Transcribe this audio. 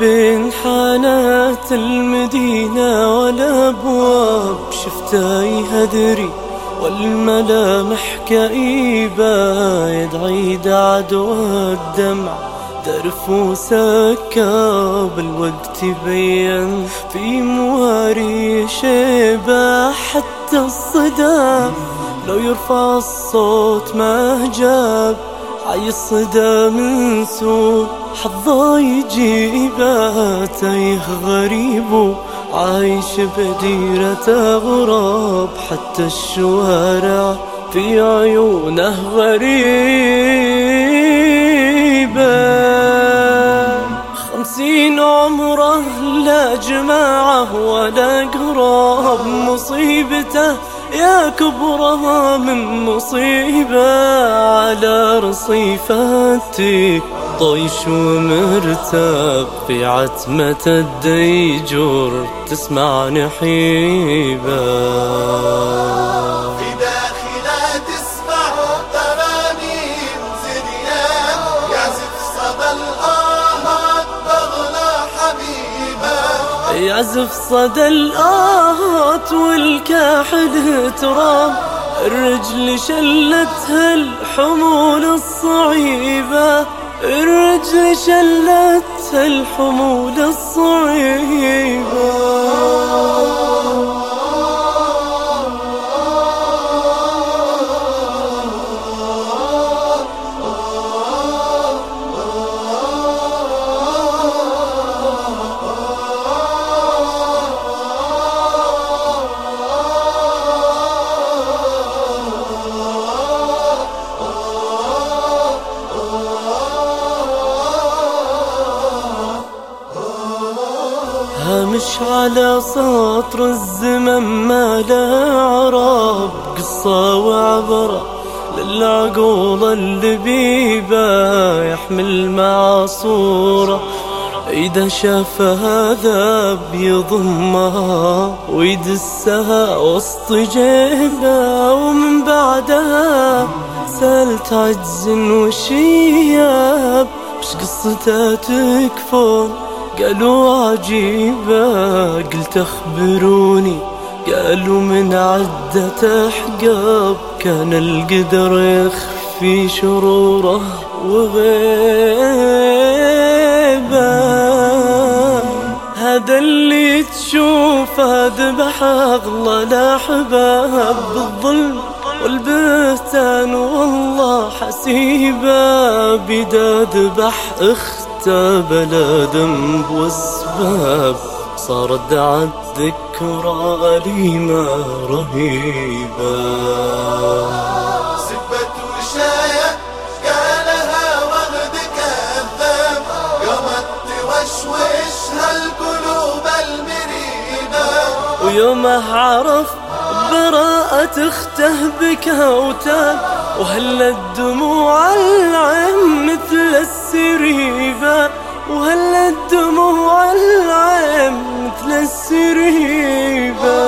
بين حانات المدينة والأبواب شفته يهدري والملامح كئيبة يدعي دعد والدمع درف وسكاب الوقت بين في مواري شيبة حتى الصدى لو يرفع الصوت ما جاب عي الصدى من سوء حظه يجيبه تايه غريب عايش بديرة غراب. حتى الشوارع في عيونه غريبة. خمسين عمره لا جماعة ولا قراب مصيبته يا كبرها من مصيبة على رصيفاتي. طيش ومرتاب في عتمة الديجور تسمع نحيبة. يعزف صدى الآهات والكاحل تراب الرجل شلتها الحمول الصعيبة. الرجل شلتها الحمول الصعيبة. هامش على سطر الزمن ما لا عرب. قصة وعبرة للعقول اللبيبة يحمل مع صورة إذا شاف هذا بيضمها ويدسها وسط جيبه ومن بعدها سألت عجز وشياب وش قصتها تكفون؟ قالوا عجيبة قلت اخبروني. قالوا من عدة أحقاب كان القدر يخفي شروره وغيبة. هذا اللي تشوفه ذبح اغلى الاحباب بالظلم والبهتان والله حسيبة. بدا ذبح اخته بلا ذنب واسباب صارت دعت ذكرى أليمة رهيبة. سبت وشاية قالها وغد كذاب قامت توشوشها القلوب المريبة. ويومه عرف براءة أخته بكى وتاب وهل الدموع سرهيبه